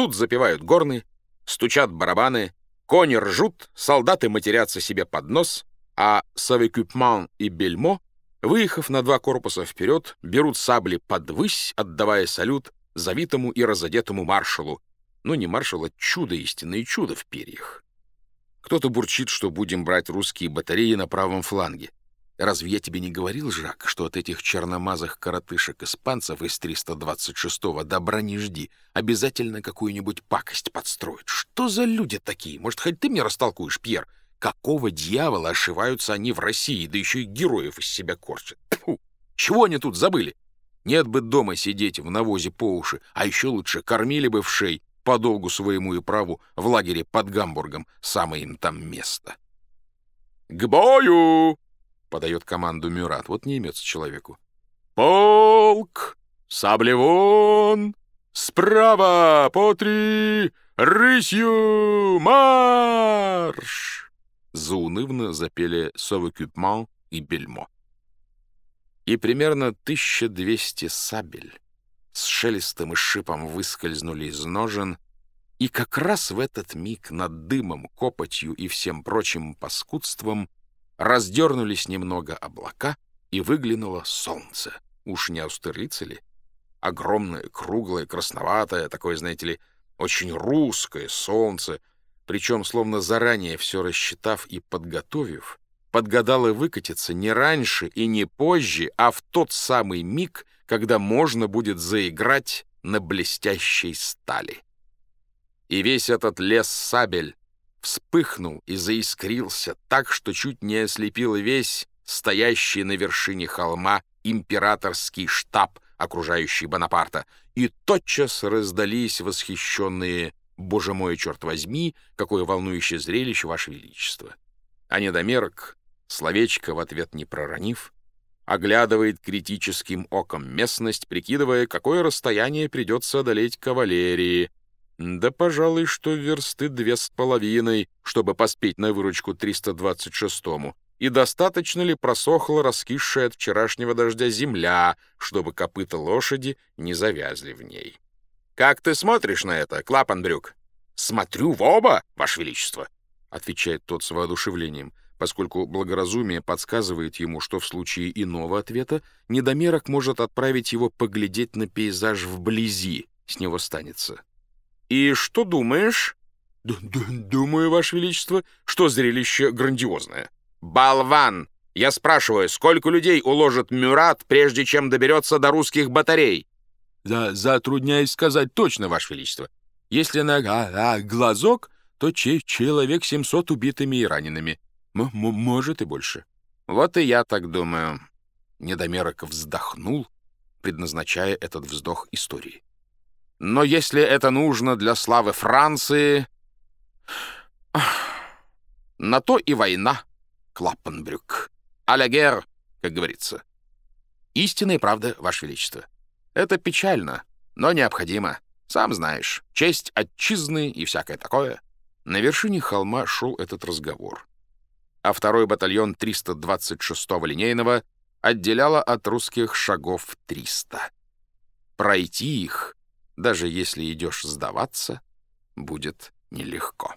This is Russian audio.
Тут запевают горны, стучат барабаны, кони ржут, солдаты матерятся себе под нос, а Савекюпман и Бельмо, выехав на два корпуса вперед, берут сабли подвысь, отдавая салют завитому и разодетому маршалу. Ну, не маршал, а чудо истинное чудо в перьях. Кто-то бурчит, что будем брать русские батареи на правом фланге. Разве я тебе не говорил, Жак, что от этих черномазых коротышек-испанцев из 326-го добра не жди, обязательно какую-нибудь пакость подстроят? Что за люди такие? Может, хоть ты мне растолкуешь, Пьер? Какого дьявола ошиваются они в России, да еще и героев из себя корчат? Фу! Чего они тут забыли? Нет бы дома сидеть в навозе по уши, а еще лучше кормили бы в шей по долгу своему и праву в лагере под Гамбургом, самое им там место. «К бою!» — подает команду Мюрат. Вот не имется человеку. «Полк! Сабли вон! Справа! По три! Рысью! Марш!» Заунывно запели Совекюпман и Бельмо. И примерно 1200 сабель с шелестом и шипом выскользнули из ножен, и как раз в этот миг над дымом, копотью и всем прочим паскудством Раздернулись немного облака, и выглянуло солнце. Уж не аустерлица ли? Огромное, круглое, красноватое, такое, знаете ли, очень русское солнце, причем, словно заранее все рассчитав и подготовив, подгадало выкатиться не раньше и не позже, а в тот самый миг, когда можно будет заиграть на блестящей стали. И весь этот лес сабель вспыхнул и заискрился так, что чуть не ослепил весь стоящий на вершине холма императорский штаб, окружающий Бонапарта, и тотчас раздались восхищенные «Боже мой, черт возьми, какое волнующее зрелище, Ваше Величество!» А недомерок, словечко в ответ не проронив, оглядывает критическим оком местность, прикидывая, какое расстояние придется одолеть кавалерии, да, пожалуй, что версты две с половиной, чтобы поспеть на выручку 326-му. И достаточно ли просохла раскисшая от вчерашнего дождя земля, чтобы копыта лошади не завязли в ней? «Как ты смотришь на это, Клапандрюк?» «Смотрю в оба, Ваше Величество», — отвечает тот с воодушевлением, поскольку благоразумие подсказывает ему, что в случае иного ответа недомерок может отправить его поглядеть на пейзаж вблизи, с него станется. «И что думаешь?» Д -д «Думаю, Ваше Величество, что зрелище грандиозное». «Болван! Я спрашиваю, сколько людей уложит Мюрат, прежде чем доберется до русских батарей?» За «Затрудняюсь сказать точно, Ваше Величество. Если на а, а, глазок, то че человек 700 убитыми и ранеными. М может и больше». «Вот и я так думаю». Недомерок вздохнул, предназначая этот вздох истории. Но если это нужно для славы Франции... На то и война, Клаппенбрюк. Алягер, как говорится. Истинная правда, Ваше Величество. Это печально, но необходимо. Сам знаешь, честь отчизны и всякое такое. На вершине холма шел этот разговор. А второй батальон 326-го линейного отделяло от русских шагов 300. Пройти их даже если идешь сдаваться, будет нелегко.